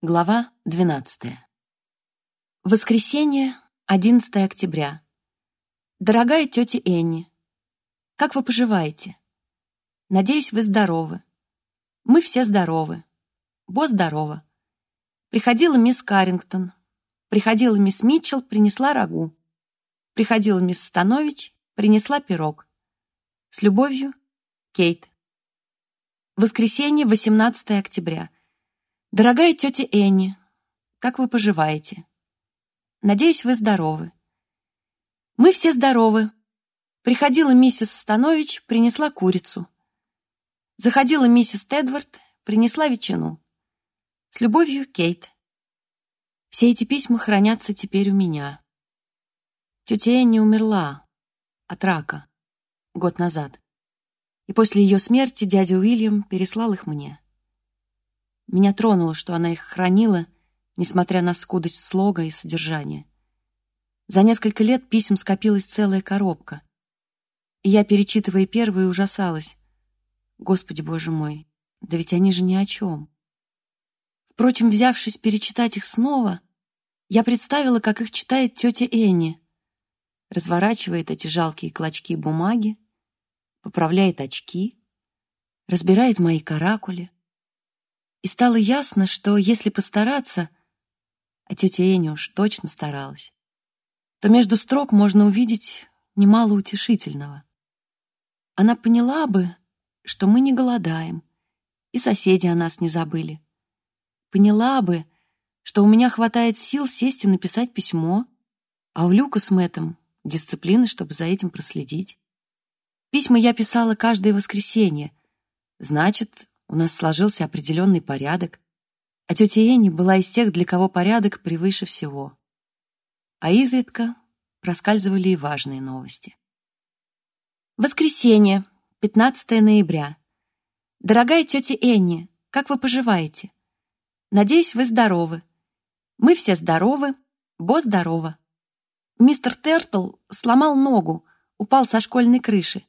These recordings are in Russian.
Глава 12. Воскресенье, 11 октября. Дорогая тетя Энни, как вы поживаете? Надеюсь, вы здоровы. Мы все здоровы. Бо здорова. Приходила мисс Каррингтон. Приходила мисс Митчелл, принесла рагу. Приходила мисс Станович, принесла пирог. С любовью, Кейт. Воскресенье, 18 октября. Дорогая тетя Энни, как вы поживаете? Надеюсь, вы здоровы. Мы все здоровы. Приходила миссис Станович, принесла курицу. Заходила миссис Тедвард, принесла ветчину. С любовью, Кейт. Все эти письма хранятся теперь у меня. Тетя Энни умерла от рака год назад. И после ее смерти дядя Уильям переслал их мне. Меня тронуло, что она их хранила, несмотря на скудость слога и содержания. За несколько лет писем скопилась целая коробка. И я, перечитывая первые, ужасалась. Господи, боже мой, да ведь они же ни о чем. Впрочем, взявшись перечитать их снова, я представила, как их читает тетя Энни. Разворачивает эти жалкие клочки бумаги, поправляет очки, разбирает мои каракули, и стало ясно, что если постараться, а тетя Эня уж точно старалась, то между строк можно увидеть немало утешительного. Она поняла бы, что мы не голодаем, и соседи о нас не забыли. Поняла бы, что у меня хватает сил сесть и написать письмо, а у Люка с Мэттом дисциплины, чтобы за этим проследить. Письма я писала каждое воскресенье. Значит, у нас сложился определенный порядок, а тетя Энни была из тех, для кого порядок превыше всего. А изредка проскальзывали и важные новости. Воскресенье, 15 ноября. Дорогая тетя Энни, как вы поживаете? Надеюсь, вы здоровы. Мы все здоровы, Бо здорова. Мистер Тертл сломал ногу, упал со школьной крыши.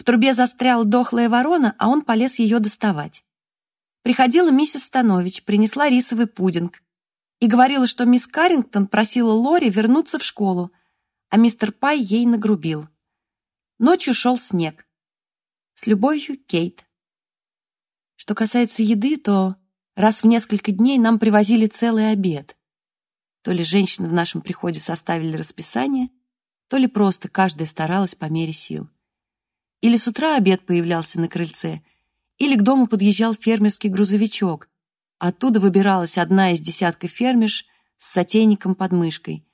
В трубе застряла дохлая ворона, а он полез ее доставать. Приходила миссис Станович, принесла рисовый пудинг и говорила, что мисс Каррингтон просила Лори вернуться в школу, а мистер Пай ей нагрубил. Ночью шел снег. С любовью, Кейт. Что касается еды, то раз в несколько дней нам привозили целый обед. То ли женщины в нашем приходе составили расписание, то ли просто каждая старалась по мере сил. Или с утра обед появлялся на крыльце, или к дому подъезжал фермерский грузовичок. Оттуда выбиралась одна из десятка фермерш с сотейником под мышкой.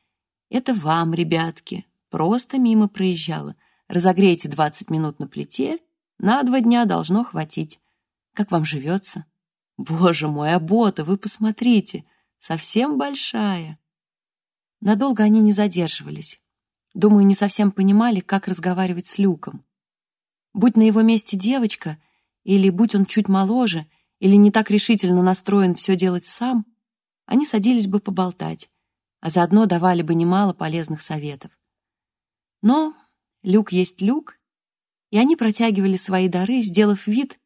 «Это вам, ребятки!» Просто мимо проезжала. Разогрейте 20 минут на плите, на два дня должно хватить. Как вам живется? Боже мой, абота, вы посмотрите, совсем большая. Надолго они не задерживались. Думаю, не совсем понимали, как разговаривать с Люком. Будь на его месте девочка, или будь он чуть моложе, или не так решительно настроен все делать сам, они садились бы поболтать, а заодно давали бы немало полезных советов. Но люк есть люк, и они протягивали свои дары, сделав вид,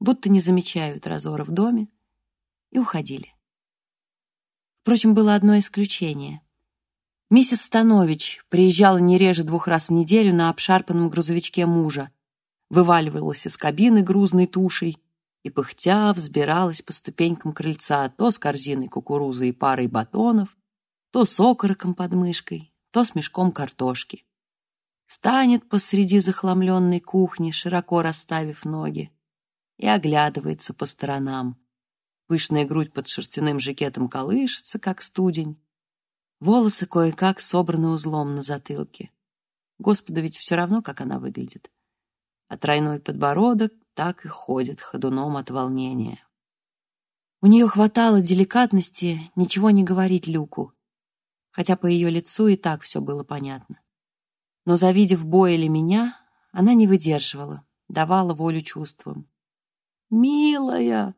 будто не замечают разора в доме, и уходили. Впрочем, было одно исключение. Миссис Станович приезжала не реже двух раз в неделю на обшарпанном грузовичке мужа, вываливалась из кабины грузной тушей и, пыхтя, взбиралась по ступенькам крыльца то с корзиной кукурузы и парой батонов, то с окороком под мышкой, то с мешком картошки. Станет посреди захламленной кухни, широко расставив ноги, и оглядывается по сторонам. Пышная грудь под шерстяным жакетом колышется, как студень. Волосы кое-как собраны узлом на затылке. Господу ведь все равно, как она выглядит а тройной подбородок так и ходит ходуном от волнения. У нее хватало деликатности ничего не говорить Люку, хотя по ее лицу и так все было понятно. Но, завидев бой или меня, она не выдерживала, давала волю чувствам. «Милая!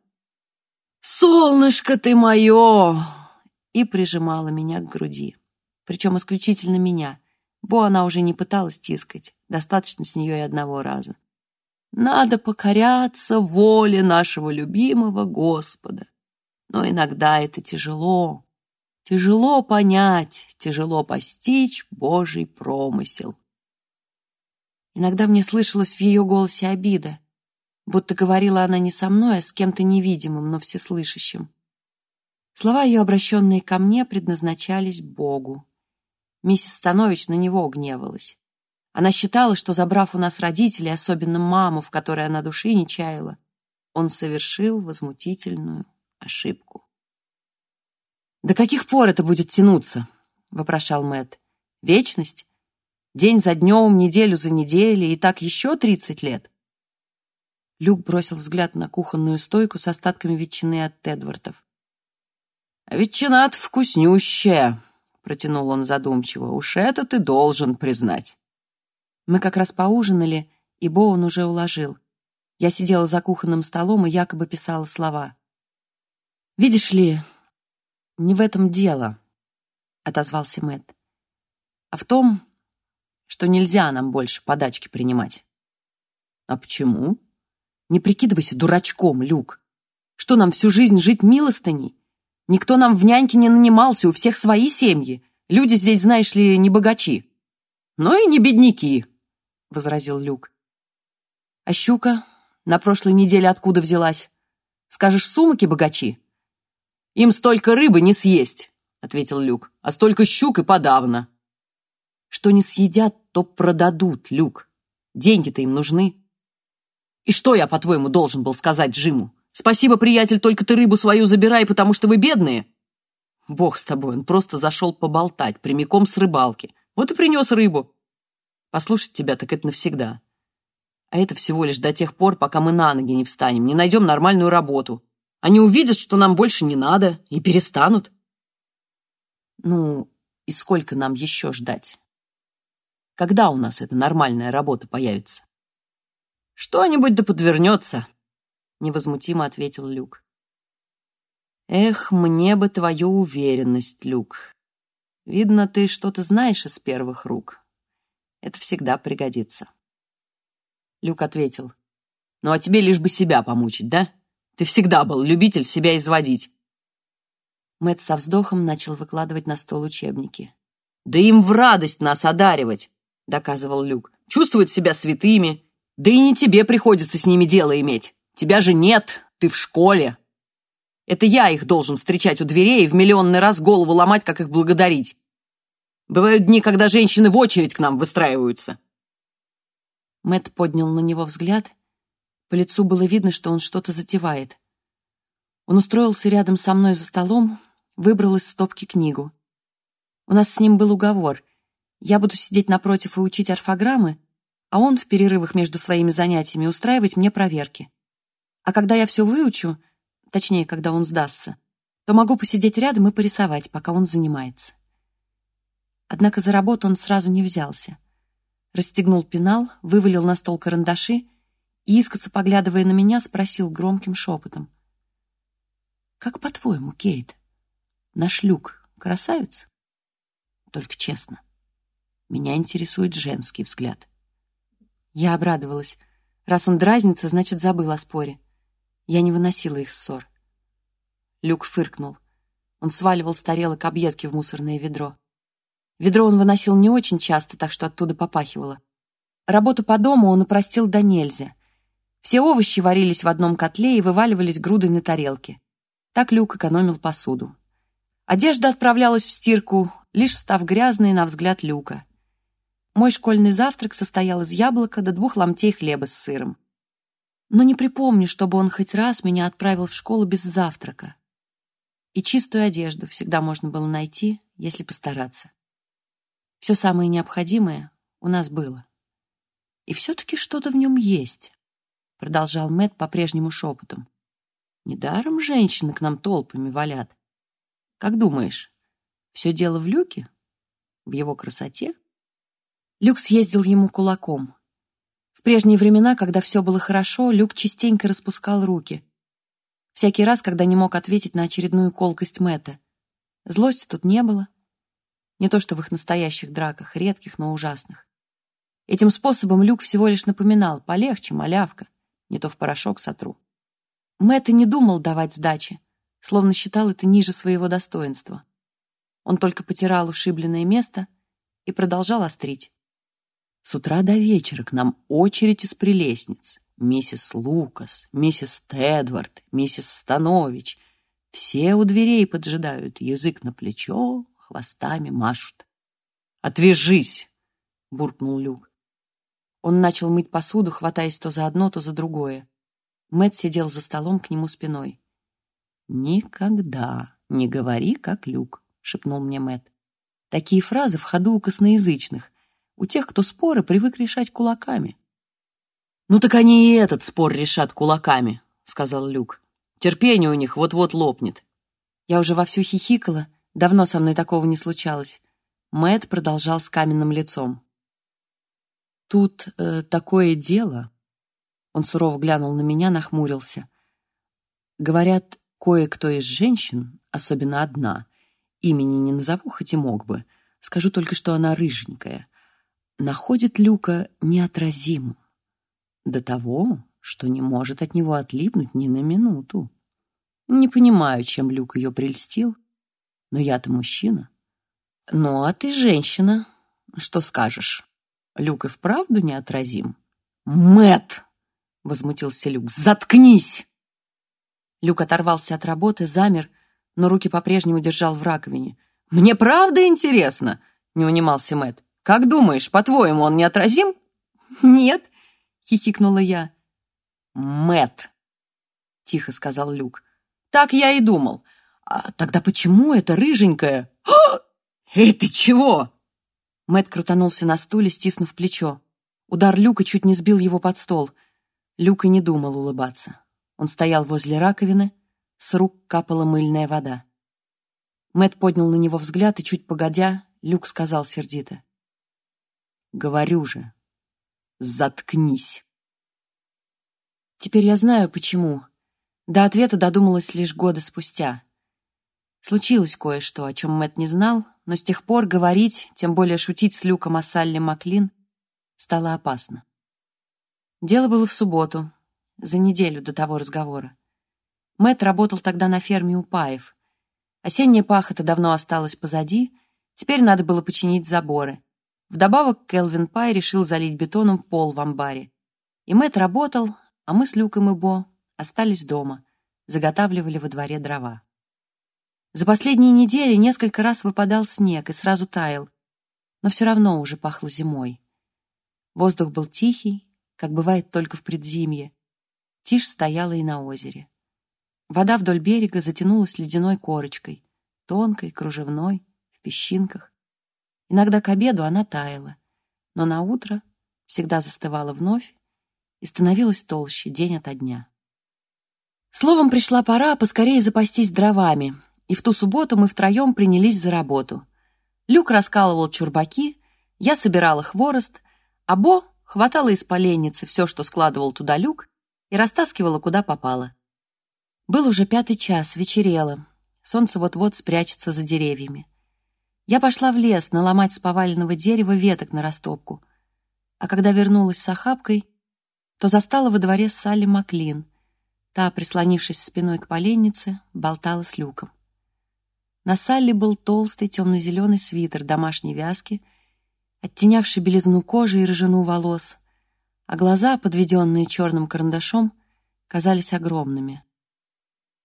Солнышко ты мое!» и прижимала меня к груди. Причем исключительно меня — Бо она уже не пыталась тискать, достаточно с нее и одного раза. Надо покоряться воле нашего любимого Господа. Но иногда это тяжело. Тяжело понять, тяжело постичь Божий промысел. Иногда мне слышалось в ее голосе обида, будто говорила она не со мной, а с кем-то невидимым, но всеслышащим. Слова ее, обращенные ко мне, предназначались Богу. Миссис Станович на него гневалась. Она считала, что, забрав у нас родителей, особенно маму, в которой она души не чаяла, он совершил возмутительную ошибку. «До каких пор это будет тянуться?» — вопрошал Мэтт. «Вечность? День за днем, неделю за неделей, и так еще тридцать лет?» Люк бросил взгляд на кухонную стойку с остатками ветчины от Тедвортов. «А ветчина-то вкуснющая», — протянул он задумчиво. «Уж это ты должен признать». Мы как раз поужинали, и Боун уже уложил. Я сидела за кухонным столом и якобы писала слова. «Видишь ли, не в этом дело», — отозвался Мэтт, «а в том, что нельзя нам больше подачки принимать». «А почему?» «Не прикидывайся дурачком, Люк. Что, нам всю жизнь жить милостыней? Никто нам в няньке не нанимался, у всех свои семьи. Люди здесь, знаешь ли, не богачи». «Но и не бедняки», — возразил Люк. «А щука на прошлой неделе откуда взялась? Скажешь, сумаки богачи?» «Им столько рыбы не съесть», — ответил Люк, «а столько щук и подавно». «Что не съедят, то продадут, Люк. Деньги-то им нужны». «И что я, по-твоему, должен был сказать Джиму? Спасибо, приятель, только ты рыбу свою забирай, потому что вы бедные?» Бог с тобой, он просто зашел поболтать, прямиком с рыбалки. Вот и принес рыбу. Послушать тебя так это навсегда. А это всего лишь до тех пор, пока мы на ноги не встанем, не найдем нормальную работу. Они увидят, что нам больше не надо, и перестанут. Ну, и сколько нам еще ждать? Когда у нас эта нормальная работа появится? Что-нибудь да подвернется, невозмутимо ответил Люк. Эх, мне бы твою уверенность, Люк. Видно, ты что-то знаешь из первых рук. Это всегда пригодится. Люк ответил. Ну а тебе лишь бы себя помучить, да? Ты всегда был любитель себя изводить. Мэтт со вздохом начал выкладывать на стол учебники. «Да им в радость нас одаривать!» — доказывал Люк. «Чувствуют себя святыми. Да и не тебе приходится с ними дело иметь. Тебя же нет, ты в школе. Это я их должен встречать у дверей и в миллионный раз голову ломать, как их благодарить. Бывают дни, когда женщины в очередь к нам выстраиваются». Мэт поднял на него взгляд. По лицу было видно, что он что-то затевает. Он устроился рядом со мной за столом, выбрал из стопки книгу. У нас с ним был уговор. Я буду сидеть напротив и учить орфограммы, а он в перерывах между своими занятиями устраивать мне проверки. А когда я все выучу, точнее, когда он сдастся, то могу посидеть рядом и порисовать, пока он занимается. Однако за работу он сразу не взялся. Расстегнул пенал, вывалил на стол карандаши и, искоса поглядывая на меня, спросил громким шепотом. «Как по-твоему, Кейт, наш Люк красавец?» «Только честно, меня интересует женский взгляд». Я обрадовалась. Раз он дразнится, значит, забыл о споре. Я не выносила их ссор. Люк фыркнул. Он сваливал с тарелок объедки в мусорное ведро. Ведро он выносил не очень часто, так что оттуда попахивало. Работу по дому он упростил до нельзя. Все овощи варились в одном котле и вываливались грудой на тарелке. Так Люк экономил посуду. Одежда отправлялась в стирку, лишь став грязной на взгляд Люка. Мой школьный завтрак состоял из яблока до двух ломтей хлеба с сыром. Но не припомню, чтобы он хоть раз меня отправил в школу без завтрака. И чистую одежду всегда можно было найти, если постараться. Все самое необходимое у нас было. И все-таки что-то в нем есть, продолжал Мэт по-прежнему шепотом. Недаром женщины к нам толпами валят. Как думаешь, все дело в Люке? В его красоте? Люк съездил ему кулаком. В прежние времена, когда все было хорошо, Люк частенько распускал руки. Всякий раз, когда не мог ответить на очередную колкость Мэтта. Злости тут не было, не то что в их настоящих драках, редких, но ужасных. Этим способом Люк всего лишь напоминал «полегче, малявка, не то в порошок сотру». Мэтт не думал давать сдачи. словно считал это ниже своего достоинства. Он только потирал ушибленное место и продолжал острить. С утра до вечера к нам очередь из прелестниц. Миссис Лукас, миссис Тедвард, миссис Станович. Все у дверей поджидают, язык на плечо, хвостами машут. «Отвяжись!» — буркнул Люк. Он начал мыть посуду, хватаясь то за одно, то за другое. Мэт сидел за столом к нему спиной. «Никогда не говори, как Люк», — шепнул мне Мэт. Такие фразы в ходу у косноязычных, у тех, кто споры привык решать кулаками. «Ну так они и этот спор решат кулаками», — сказал Люк. «Терпение у них вот-вот лопнет». Я уже вовсю хихикала, давно со мной такого не случалось. Мэт продолжал с каменным лицом. «Тут э, такое дело...» Он сурово глянул на меня, нахмурился. «Говорят, кое-кто из женщин, особенно одна, имени не назову, хоть и мог бы, скажу только, что она рыженькая, находит Люка неотразимым. До того, что не может от него отлипнуть ни на минуту. Не понимаю, чем Люк ее прельстил, но я-то мужчина. Ну, а ты женщина. Что скажешь? Люк и вправду неотразим? Мэт! возмутился Люк. Заткнись! Люк оторвался от работы, замер, но руки по-прежнему держал в раковине. Мне правда интересно, не унимался Мэт. Как думаешь, по-твоему, он неотразим? Нет, хихикнула я. Мэт, тихо сказал Люк. Так я и думал. А тогда почему эта рыженькая? Эй, ты чего? Мэт крутанулся на стуле, стиснув плечо. Удар Люка чуть не сбил его под стол. Люк и не думал улыбаться. Он стоял возле раковины, с рук капала мыльная вода. Мэт поднял на него взгляд, и чуть погодя, Люк сказал сердито. «Говорю же, заткнись!» Теперь я знаю, почему. До ответа додумалась лишь года спустя. Случилось кое-что, о чем Мэт не знал, но с тех пор говорить, тем более шутить с Люком о Салли Маклин, стало опасно. Дело было в субботу, за неделю до того разговора. Мэт работал тогда на ферме у Паев. Осенняя пахота давно осталась позади, теперь надо было починить заборы. Вдобавок Келвин Пай решил залить бетоном пол в амбаре. И Мэт работал, а мы с Люком и Бо остались дома, заготавливали во дворе дрова. За последние недели несколько раз выпадал снег и сразу таял, но все равно уже пахло зимой. Воздух был тихий, как бывает только в предзимье. Тишь стояла и на озере. Вода вдоль берега затянулась ледяной корочкой, тонкой, кружевной, в песчинках. Иногда к обеду она таяла, но на утро всегда застывала вновь и становилась толще день ото дня. Словом, пришла пора поскорее запастись дровами — и в ту субботу мы втроем принялись за работу. Люк раскалывал чурбаки, я собирала хворост, а Бо хватала из поленницы все, что складывал туда люк, и растаскивала, куда попало. Был уже пятый час, вечерело. Солнце вот-вот спрячется за деревьями. Я пошла в лес наломать с поваленного дерева веток на растопку. А когда вернулась с охапкой, то застала во дворе Салли Маклин. Та, прислонившись спиной к поленнице, болтала с люком. На Салли был толстый темно-зеленый свитер домашней вязки, оттенявший белизну кожи и рыжину волос, а глаза, подведенные черным карандашом, казались огромными.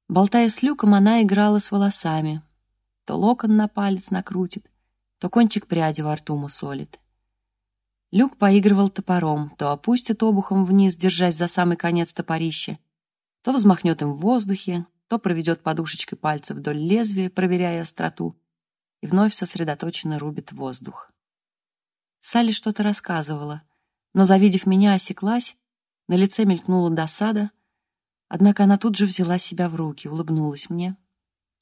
Болтая с Люком, она играла с волосами. То локон на палец накрутит, то кончик пряди во рту мусолит. Люк поигрывал топором, то опустит обухом вниз, держась за самый конец топорища, то взмахнет им в воздухе, то проведет подушечкой пальца вдоль лезвия, проверяя остроту, и вновь сосредоточенно рубит воздух. Салли что-то рассказывала, но, завидев меня, осеклась, на лице мелькнула досада, однако она тут же взяла себя в руки, улыбнулась мне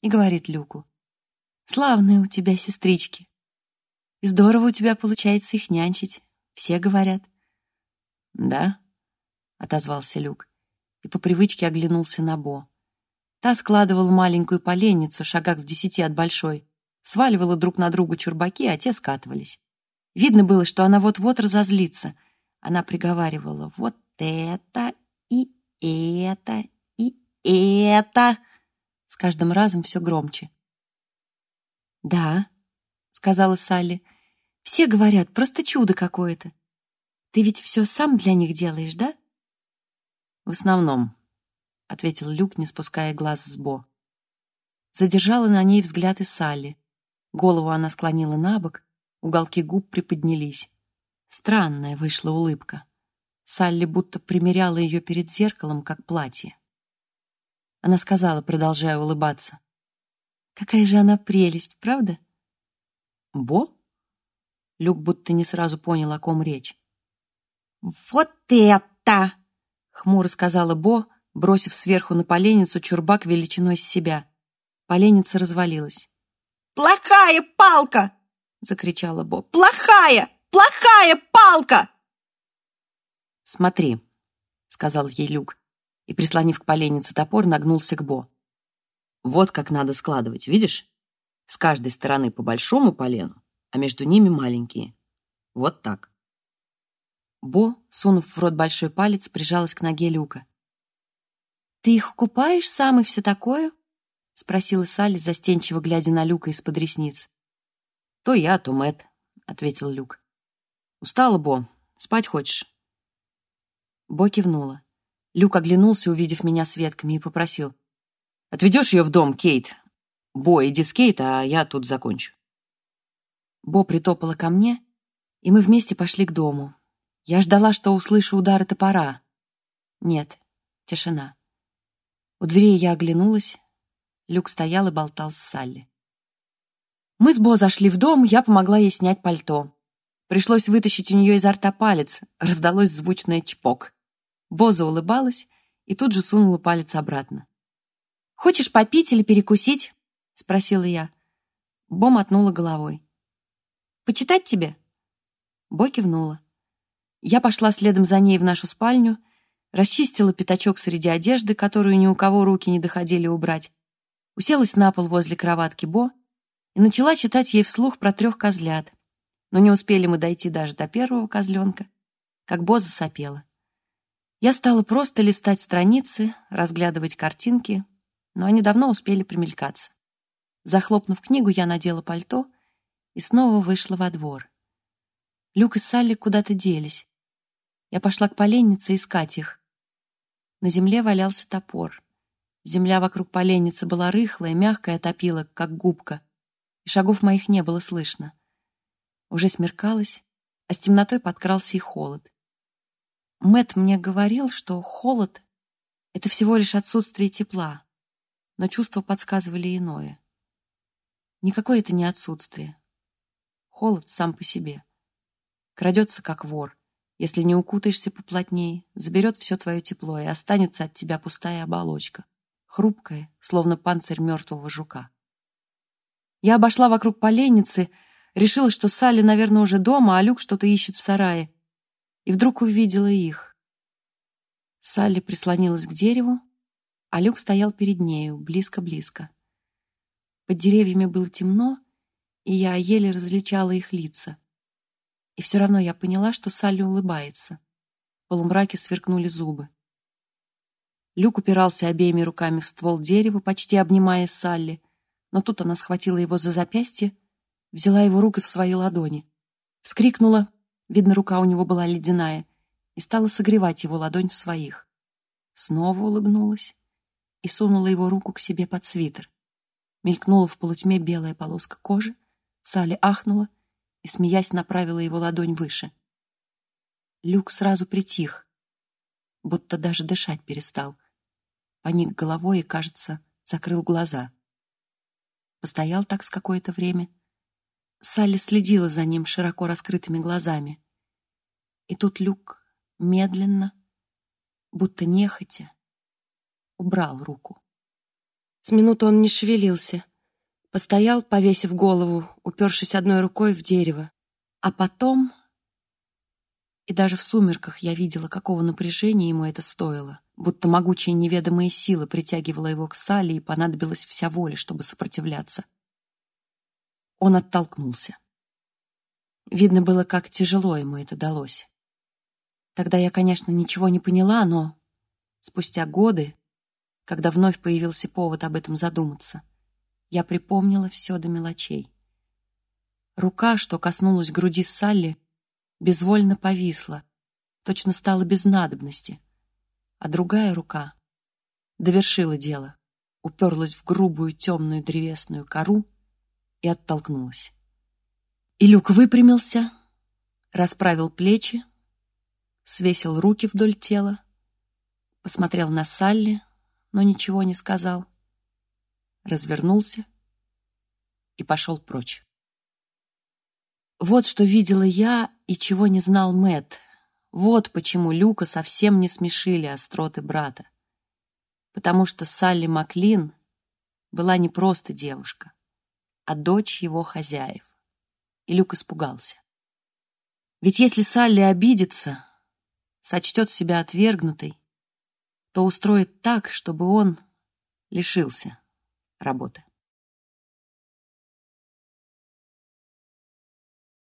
и говорит Люку, «Славные у тебя сестрички, и здорово у тебя получается их нянчить, все говорят». «Да?» — отозвался Люк и по привычке оглянулся на Бо. Та складывала маленькую поленницу, шагах в десяти от большой, сваливала друг на друга чурбаки, а те скатывались. Видно было, что она вот-вот разозлится. Она приговаривала «вот это и это и это». с каждым разом все громче. «Да», — сказала Салли, — «все говорят, просто чудо какое-то. Ты ведь все сам для них делаешь, да?» «В основном», — ответил Люк, не спуская глаз с Бо. Задержала на ней взгляд и Салли. Голову она склонила на бок, уголки губ приподнялись. Странная вышла улыбка. Салли будто примеряла ее перед зеркалом, как платье. Она сказала, продолжая улыбаться. «Какая же она прелесть, правда?» «Бо?» Люк будто не сразу понял, о ком речь. «Вот это!» — хмуро сказала Бо, бросив сверху на поленницу чурбак величиной с себя. Поленница развалилась. «Плохая палка!» — закричала Бо. «Плохая! Плохая палка!» «Смотри», — сказал ей Люк, и, прислонив к поленнице топор, нагнулся к Бо. «Вот как надо складывать, видишь? С каждой стороны по большому полену, а между ними маленькие. Вот так». Бо, сунув в рот большой палец, прижалась к ноге Люка. «Ты их купаешь сам и все такое?» — спросила Салли, застенчиво глядя на Люка из-под ресниц. «То я, то Мэтт», — ответил Люк. «Устала, Бо? Спать хочешь?» Бо кивнула. Люк оглянулся, увидев меня с ветками, и попросил. «Отведешь ее в дом, Кейт? Бо, иди с Кейт, а я тут закончу». Бо притопала ко мне, и мы вместе пошли к дому. Я ждала, что услышу удары топора. Нет, тишина. У двери я оглянулась. Люк стоял и болтал с Салли. Мы с Бо зашли в дом, я помогла ей снять пальто. Пришлось вытащить у нее изо рта палец, раздалось звучное чпок. Боза улыбалась и тут же сунула палец обратно. «Хочешь попить или перекусить?» — спросила я. Бо мотнула головой. «Почитать тебе?» Бо кивнула. Я пошла следом за ней в нашу спальню, расчистила пятачок среди одежды, которую ни у кого руки не доходили убрать, уселась на пол возле кроватки Бо и начала читать ей вслух про трех козлят. Но не успели мы дойти даже до первого козленка, как Бо засопела. Я стала просто листать страницы, разглядывать картинки, но они давно успели примелькаться. Захлопнув книгу, я надела пальто и снова вышла во двор. Люк и Салли куда-то делись. Я пошла к поленнице искать их. На земле валялся топор. Земля вокруг поленницы была рыхлая, мягкая, топила, как губка, и шагов моих не было слышно. Уже смеркалось, а с темнотой подкрался и холод. Мэт мне говорил, что холод — это всего лишь отсутствие тепла, но чувства подсказывали иное. Никакое это не отсутствие. Холод сам по себе. Крадется, как вор. Если не укутаешься поплотнее, заберет все твое тепло, и останется от тебя пустая оболочка хрупкое, словно панцирь мертвого жука. Я обошла вокруг поленницы, решила, что Салли, наверное, уже дома, а Люк что-то ищет в сарае, и вдруг увидела их. Салли прислонилась к дереву, а Люк стоял перед нею, близко-близко. Под деревьями было темно, и я еле различала их лица. И все равно я поняла, что Салли улыбается. В полумраке сверкнули зубы. Люк упирался обеими руками в ствол дерева, почти обнимая Салли, но тут она схватила его за запястье, взяла его руки в свои ладони, вскрикнула, видно, рука у него была ледяная, и стала согревать его ладонь в своих. Снова улыбнулась и сунула его руку к себе под свитер. Мелькнула в полутьме белая полоска кожи, Салли ахнула и, смеясь, направила его ладонь выше. Люк сразу притих, будто даже дышать перестал поник головой и, кажется, закрыл глаза. Постоял так с какое-то время. Салли следила за ним широко раскрытыми глазами. И тут Люк медленно, будто нехотя, убрал руку. С минуты он не шевелился. Постоял, повесив голову, упершись одной рукой в дерево. А потом... И даже в сумерках я видела, какого напряжения ему это стоило будто могучая неведомая сила притягивала его к Салли, и понадобилась вся воля, чтобы сопротивляться. Он оттолкнулся. Видно было, как тяжело ему это далось. Тогда я, конечно, ничего не поняла, но спустя годы когда вновь появился повод об этом задуматься, я припомнила все до мелочей. Рука, что коснулась груди Салли, безвольно повисла, точно стала без надобности, а другая рука довершила дело, уперлась в грубую темную древесную кору и оттолкнулась. И Люк выпрямился, расправил плечи, свесил руки вдоль тела, посмотрел на Салли, но ничего не сказал, развернулся и пошел прочь. Вот что видела я и чего не знал Мэт. Вот почему Люка совсем не смешили остроты брата. Потому что Салли Маклин была не просто девушка, а дочь его хозяев. И Люк испугался. Ведь если Салли обидится, сочтет себя отвергнутой, то устроит так, чтобы он лишился работы.